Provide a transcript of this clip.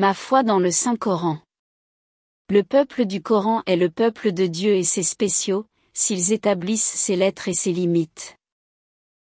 Ma foi dans le Saint-Coran. Le peuple du Coran est le peuple de Dieu et ses spéciaux, s'ils établissent ses lettres et ses limites.